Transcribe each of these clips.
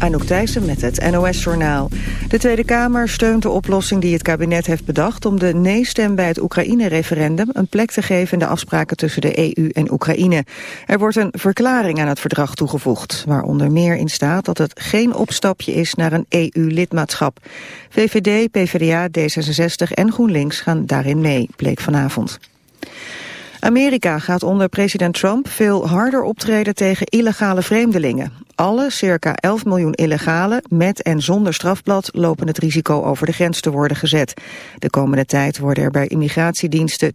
Anouk Thijssen met het NOS-journaal. De Tweede Kamer steunt de oplossing die het kabinet heeft bedacht... om de nee-stem bij het Oekraïne-referendum een plek te geven... in de afspraken tussen de EU en Oekraïne. Er wordt een verklaring aan het verdrag toegevoegd... waaronder meer in staat dat het geen opstapje is naar een EU-lidmaatschap. VVD, PvdA, D66 en GroenLinks gaan daarin mee, bleek vanavond. Amerika gaat onder president Trump veel harder optreden tegen illegale vreemdelingen. Alle circa 11 miljoen illegalen met en zonder strafblad lopen het risico over de grens te worden gezet. De komende tijd worden er bij immigratiediensten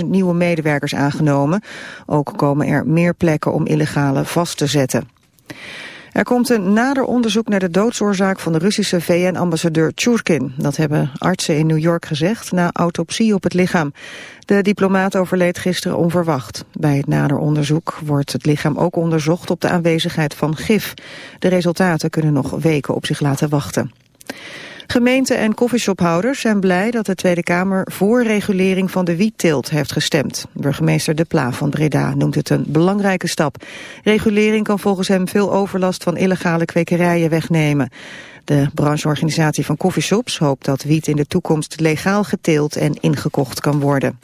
10.000 nieuwe medewerkers aangenomen. Ook komen er meer plekken om illegalen vast te zetten. Er komt een nader onderzoek naar de doodsoorzaak van de Russische VN-ambassadeur Tjurkin. Dat hebben artsen in New York gezegd na autopsie op het lichaam. De diplomaat overleed gisteren onverwacht. Bij het nader onderzoek wordt het lichaam ook onderzocht op de aanwezigheid van gif. De resultaten kunnen nog weken op zich laten wachten. Gemeenten en koffieshophouders zijn blij dat de Tweede Kamer voor regulering van de wietteelt heeft gestemd. Burgemeester De Pla van Breda noemt het een belangrijke stap. Regulering kan volgens hem veel overlast van illegale kwekerijen wegnemen. De brancheorganisatie van koffieshops hoopt dat wiet in de toekomst legaal geteeld en ingekocht kan worden.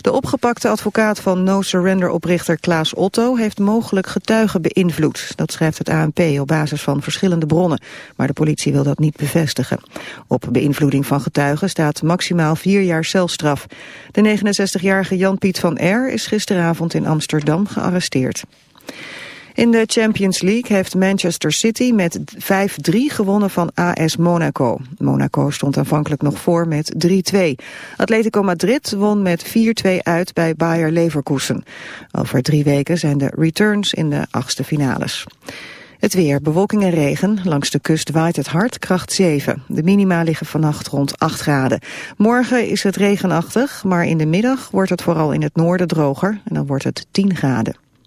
De opgepakte advocaat van No Surrender-oprichter Klaas Otto heeft mogelijk getuigen beïnvloed. Dat schrijft het ANP op basis van verschillende bronnen. Maar de politie wil dat niet bevestigen. Op beïnvloeding van getuigen staat maximaal vier jaar celstraf. De 69-jarige Jan-Piet van R. is gisteravond in Amsterdam gearresteerd. In de Champions League heeft Manchester City met 5-3 gewonnen van AS Monaco. Monaco stond aanvankelijk nog voor met 3-2. Atletico Madrid won met 4-2 uit bij Bayer Leverkusen. Over drie weken zijn de returns in de achtste finales. Het weer, bewolking en regen. Langs de kust waait het hard, kracht 7. De minima liggen vannacht rond 8 graden. Morgen is het regenachtig, maar in de middag wordt het vooral in het noorden droger. En dan wordt het 10 graden.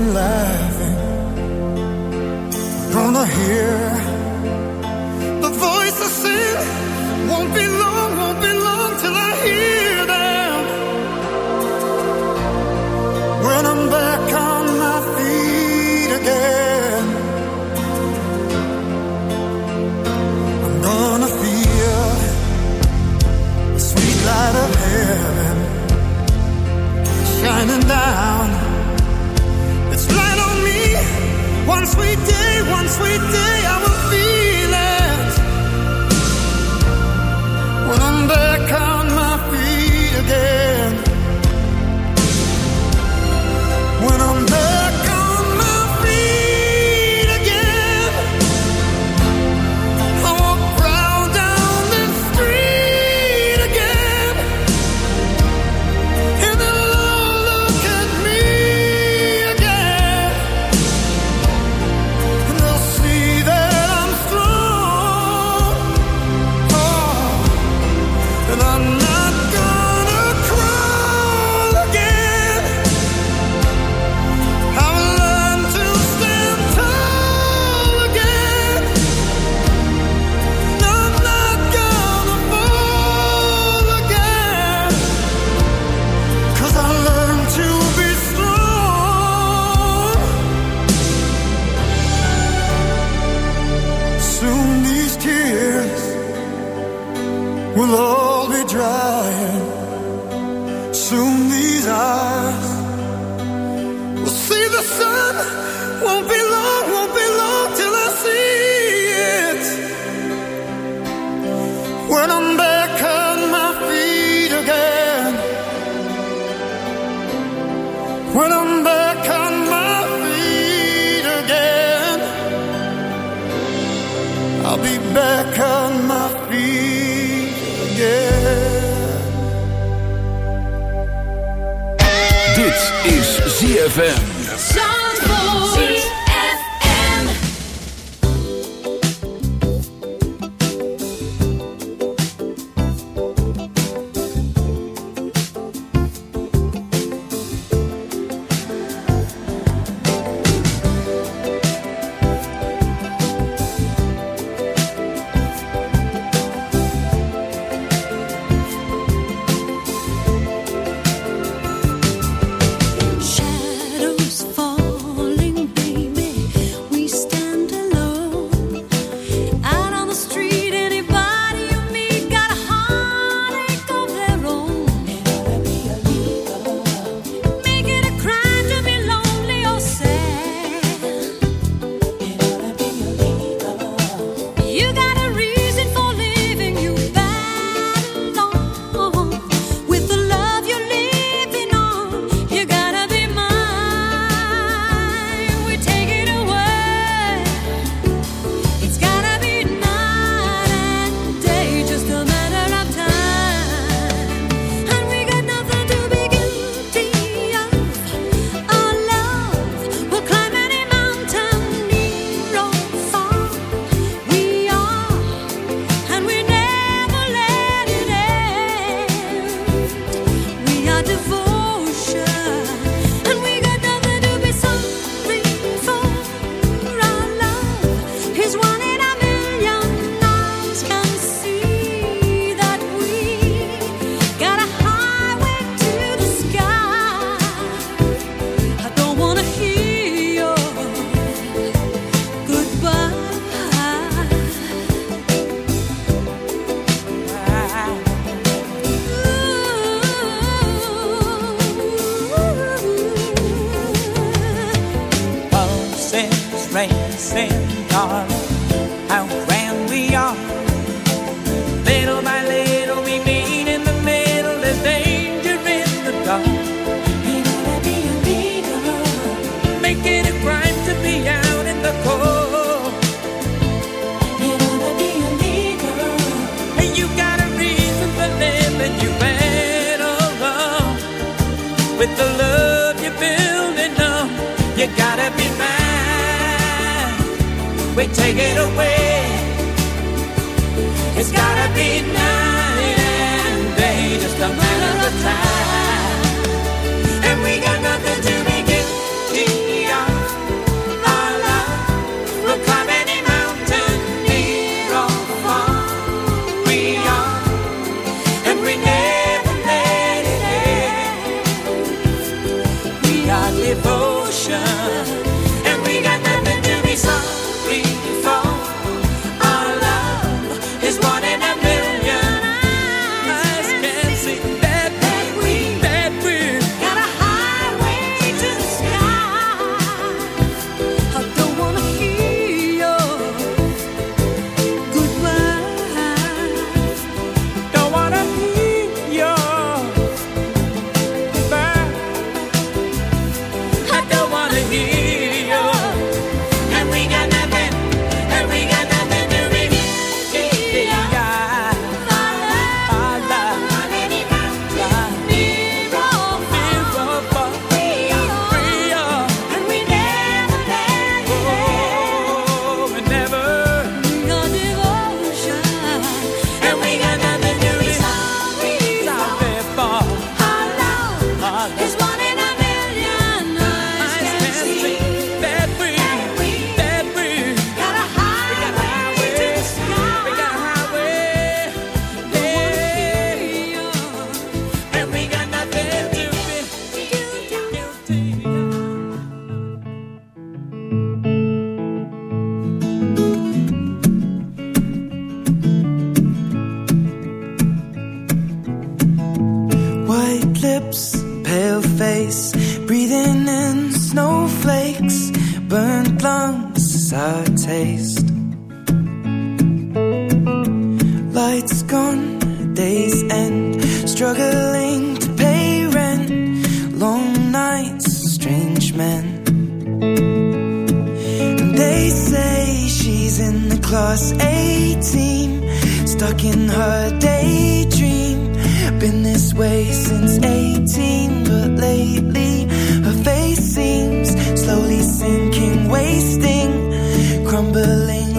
Light of soon these eyes will see the sun. Won't be long, won't be long till I see it. When I'm back. ZFM.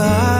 Angels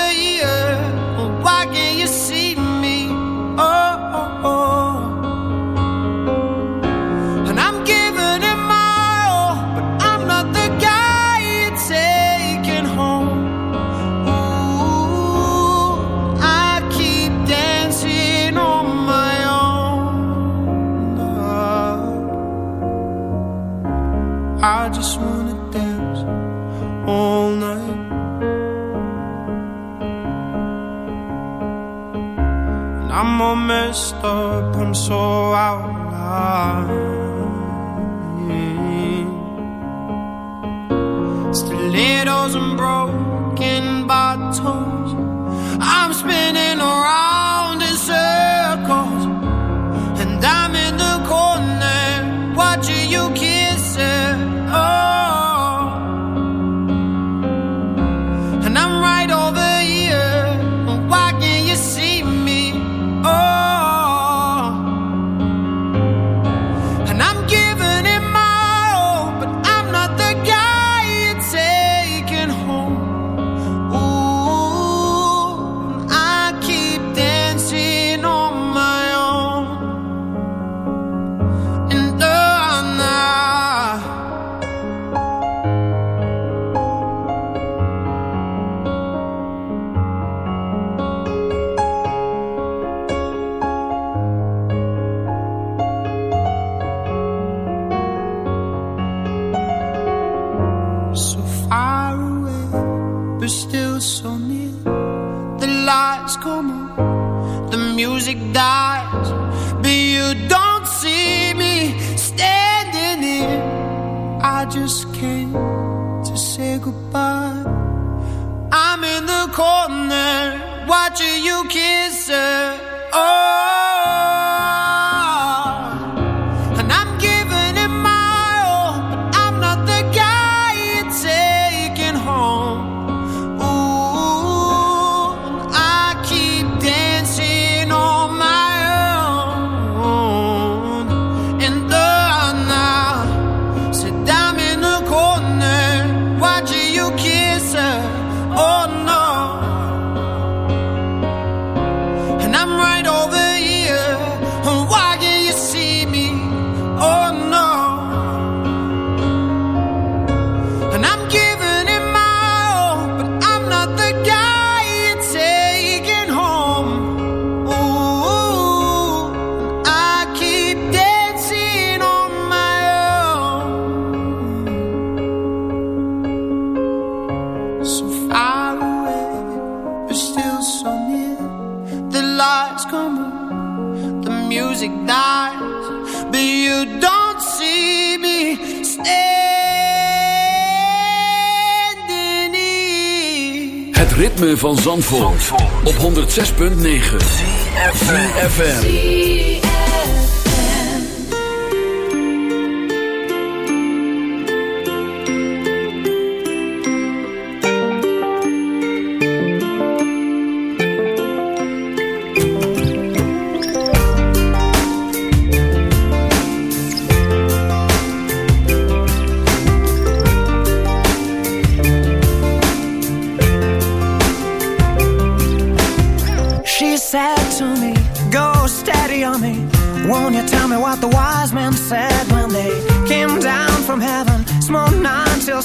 messed up, I'm so out of line. Mm. Stilettos and broken bottles, I'm spinning around. music dies But you don't see me standing here Het ritme van Zandvoort, Zandvoort. op 106.9 FM.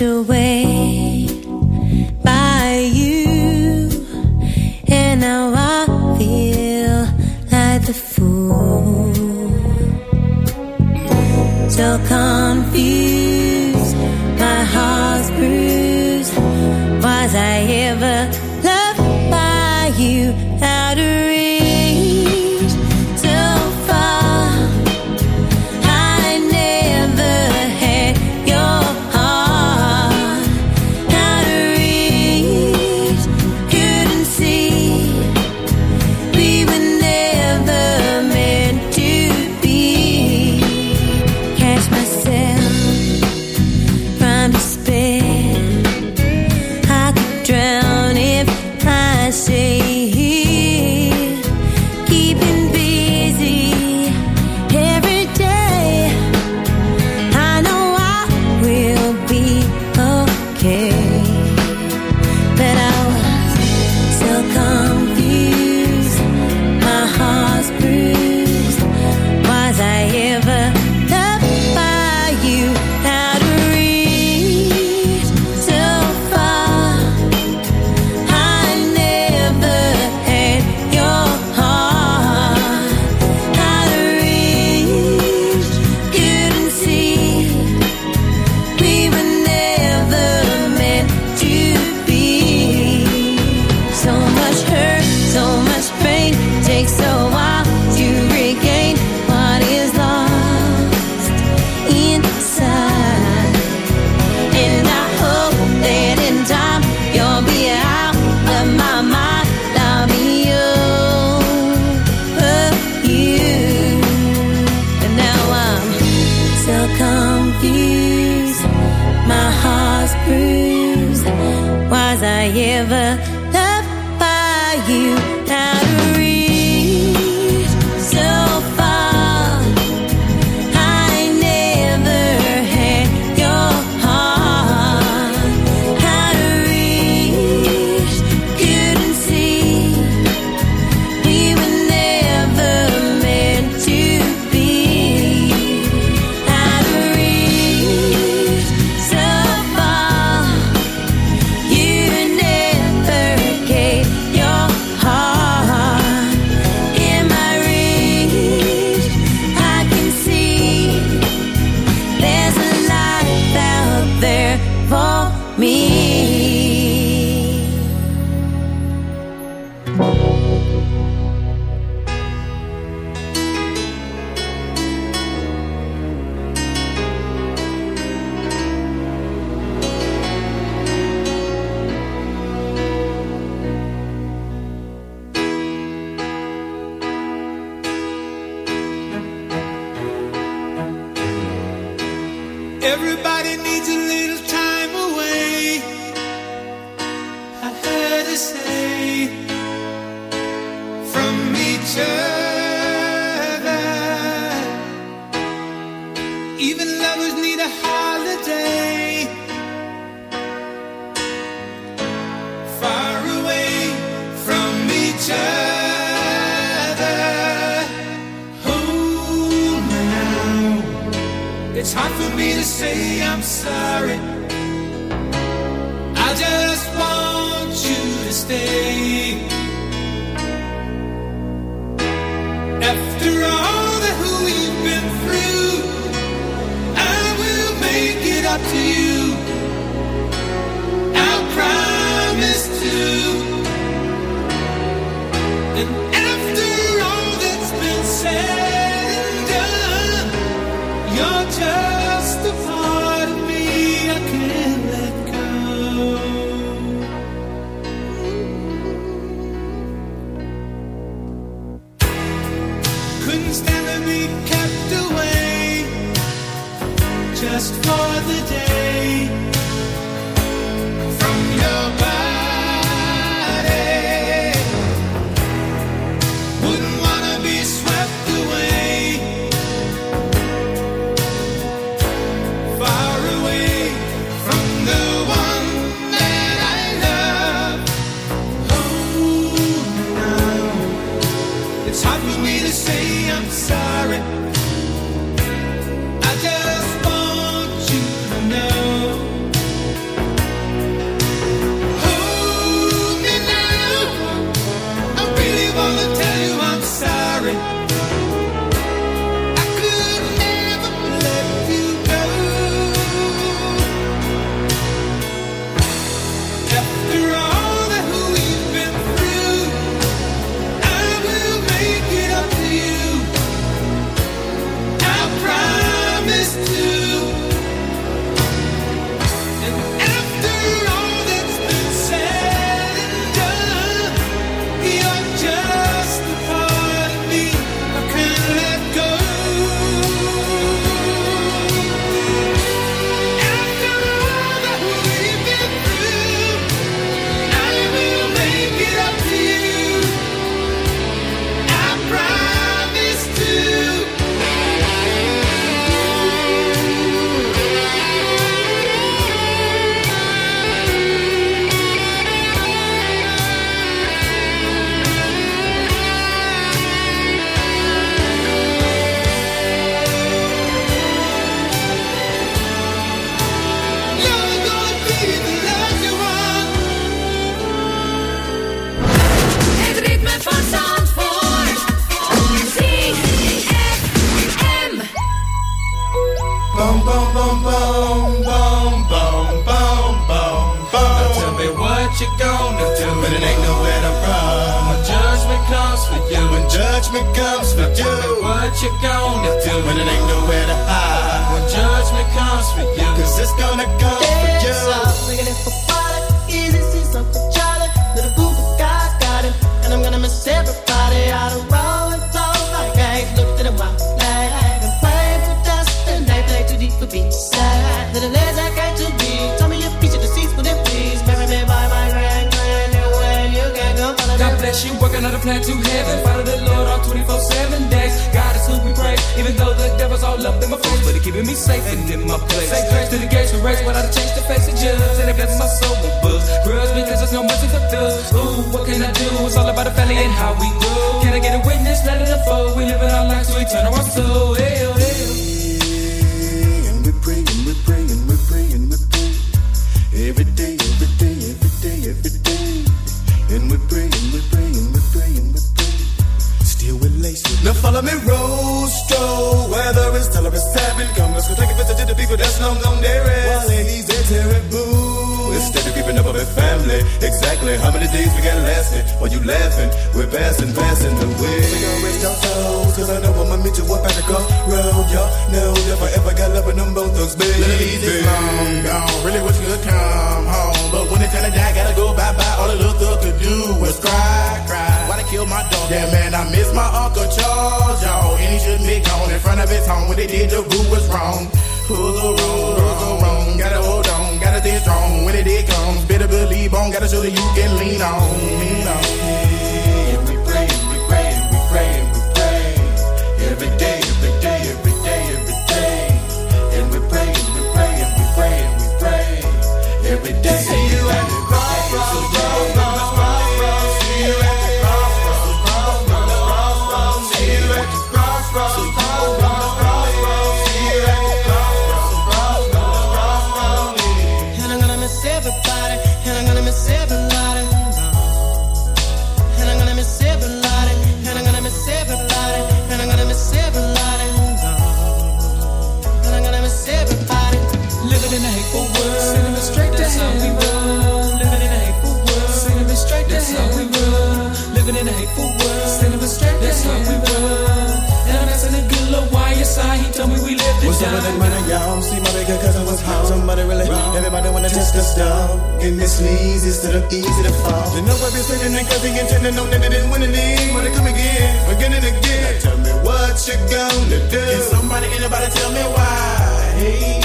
While, swept Everybody be She working on plan to heaven. Follow the Lord all 24 7 days. God is who we pray. Even though the devil's all up in my face, but he keeping me safe and in my place. Say grace to the gates we race without a change to face the judge. And it blesses my soul with books. Grudge because there's no mercy for thugs. Ooh, what can I do? It's all about the family and how we grow. Can I get a witness? Let it unfold. We living our lives, so we turn our soul. Hey, oh, hey. Now follow me, Rostro. Weather is tell it's seven. Come, let's go take a visit to the people that's long gone there. While ladies, they're terrible. Instead of keeping up with family, exactly how many days we got lasting? While you laughing, we're passing, passing the way. We gon' rest our souls, cause I know I'ma meet you up at the crossroad. Y'all know if I ever got love with them both thugs, baby. Ladies, it's long gone. Really wish you could come home. But when it's time to die, gotta go bye-bye. All the little thug could do was cry killed my dog. Yeah, man, I miss my Uncle Charles, y'all. And he shouldn't be gone in front of his home. When they did, the rule was wrong. Who's the wrong? Who's the wrong? Gotta hold on, gotta stay strong. When it did comes, better believe on. Gotta show that you can lean on, lean on. And we pray, we pray, we pray, we pray. Every day, every day, every day, every day. And we pray, we pray, we pray, we pray. Every day. See you at the crossroads. Everybody wanna test us down. And this knees instead of easy to fall. You know I've been sitting and cause he intended know that it didn't win any. Wanna come again, again and again. Now tell me what you gonna do. Can somebody, anybody tell me why? Hey,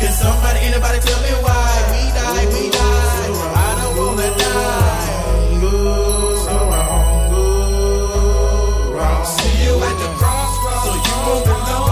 can somebody, anybody tell me why? We die, we die. I don't wanna die. Ooh, so wrong, ooh, wrong. See you at the crossroads, so you won't be